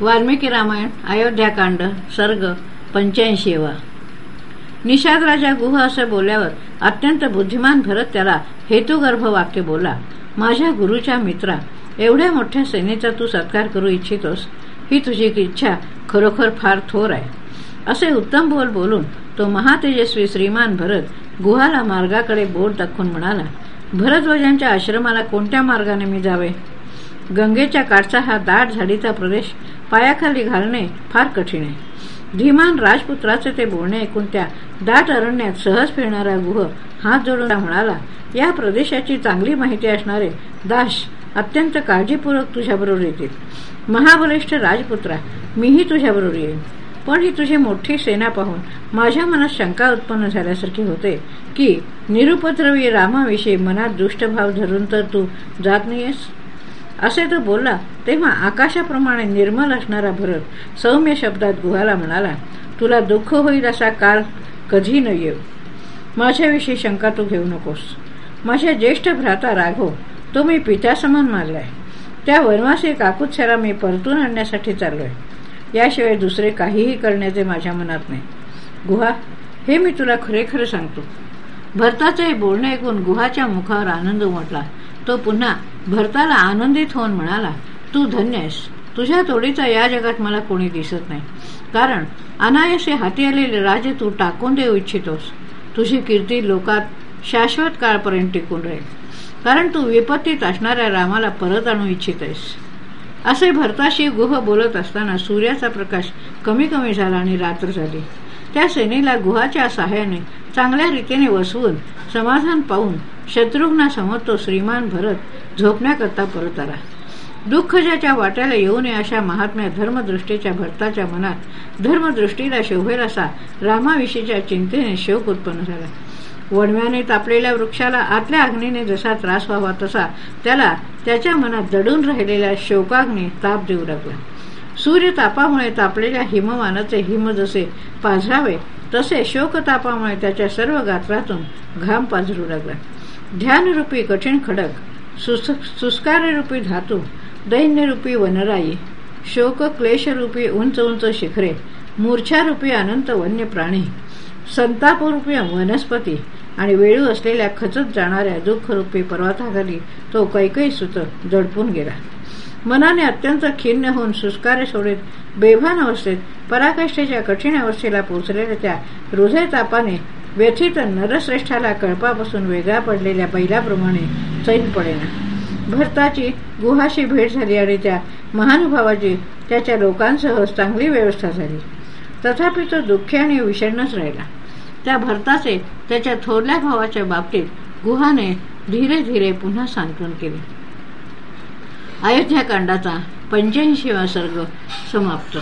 वाल्मिकी रामायण अयोध्याकांड सर्ग पंच्याऐंशीवा. निषाद राजा गुह असे बोलल्यावर अत्यंत बुद्धिमान भरत त्याला हेतुगर्भ वाक्य बोला माझ्या गुरुच्या मित्रा एवढ्या मोठ्या सेनेचा तू सत्कार करू इच्छितोस? ही तुझी इच्छा खरोखर फार थोर आहे. असे उत्तम बोल बोलून तो महातेजस्वी श्रीमान भरत गुहाला मार्गाकडे बोट दाखवून म्हणाला भरद्वजांच्या आश्रमाला कोणत्या मार्गाने मी जावे? गंगेच्या काठचा हा दाट झाडीचा प्रदेश पायाखाली घालणे फार कठीण आहे. धीमान राजपुत्राचे ते बोलणे ऐकून त्या दाट अरण्यात सहज फिरणारा गुह हात जोडून म्हणाला या प्रदेशाची चांगली माहिती असणारे दास अत्यंत काळजीपूर्वक तुझ्याबरोबर येतील. महाबलिष्ठ राजपुत्रा मीही तुझ्याबरोबर येईन. पण ही तुझी मोठी सेना पाहून माझ्या मनात शंका उत्पन्न झाल्यासारखी होते की निरुपद्रवी रामाविषयी मनात दुष्टभाव धरून तर तू जात नाहीयेस? असे तो बोलला तेव्हा आकाशाप्रमाणे निर्मल असणारा भरत सौम्य शब्दात गुहाला म्हणाला तुला दुःख होईल असा काल कधी न येऊ. माझ्याविषयी शंका तू घेऊ नकोस. माझ्या ज्येष्ठ भ्राता राघव तो मी पित्यासमान मानलाय. त्या वनवासी काकुत्स्याला मी परतून आणण्यासाठी चाललोय. याशिवाय दुसरे काहीही करण्याचे माझ्या मनात नाही. गुहा हे मी तुला खरेखर सांगतो. भरताचे बोलणे ऐकून गुहाच्या मुखावर आनंद उमटला. तो पुन्हा भरताला आनंदित होऊन म्हणाला तू धन्य आहेस. तुझ्या तोडीचा या जगात मला कोणी दिसत नाही. कारण अनायसे हाती आलेले राजे तू टाकून देऊ इच्छितोस. तुझी कीर्ती लोकात शाश्वत काळपर्यंत टिकून राहील. कारण तू विपत्तीत असणाऱ्या रामाला परत आणू इच्छित आहेस. असे भरताशी गुह बोलत असताना सूर्याचा प्रकाश कमी कमी झाला आणि रात्र झाली. त्या सेनेला गुहाच्या सहाय्याने चांगल्या रीतीने वसवून समाधान पाहून शत्रुघ्नासमोर तो श्रीमान भरत झोपण्याकरता परत आला. दुःख ज्याच्या वाट्याला येऊ नये अशा महात्म्या धर्मदृष्टीच्या भरताच्या मनात धर्मदृष्टीला शोभेल असा रामाविषयीच्या चिंतेने शोक उत्पन्न झाला. वणव्याने तापलेल्या वृक्षाला आतल्या अग्नीने जसा त्रास व्हावा तसा त्याला त्याच्या मनात दडून राहिलेल्या शोकाग्नी ताप देऊ लागला. सूर्य तापामुळे तापलेल्या हिमवानाचे हिम जसे पाझरावे तसे शोकतापामुळे त्याच्या सर्व गात्रातून घाम पाझरू लागला. ध्यानरूपी कठीण खडक सुस्काररूपी धातू दैन्यरूपी वनराई शोक क्लेशरूपी उंच उंच शिखरे मूर्छारूपी अनंत वन्य प्राणी संतापरूपी वनस्पती आणि वेळू असलेल्या खचत जाणाऱ्या दुःखरूपी पर्वताखाली तो कैकई सुत जडपून गेला. मनाने अत्यंत खिन्न होऊन सुस्कारे सोडीत बेभान अवस्थेत पराकाष्ठेच्या कठीण अवस्थेला पोचलेल्या त्या हृदयतापाने व्यथित नरश्रेष्ठाला कळपापासून वेगळा पडलेल्या बैलाप्रमाणे चैन पडेना भरताची गुहाशी भेट झाली आणि त्या महानुभावाची त्याच्या लोकांसह चांगली व्यवस्था झाली. तथापि तो दुःखी आणि विषण्णच राहिला. त्या भरताचे त्याच्या थोरल्या भावाच्या बाबतीत गुहाने धीरे धीरे पुन्हा सांत्वन केले. अयोध्याकांडाचा पंच्याऐंशीवा सर्ग समाप्त.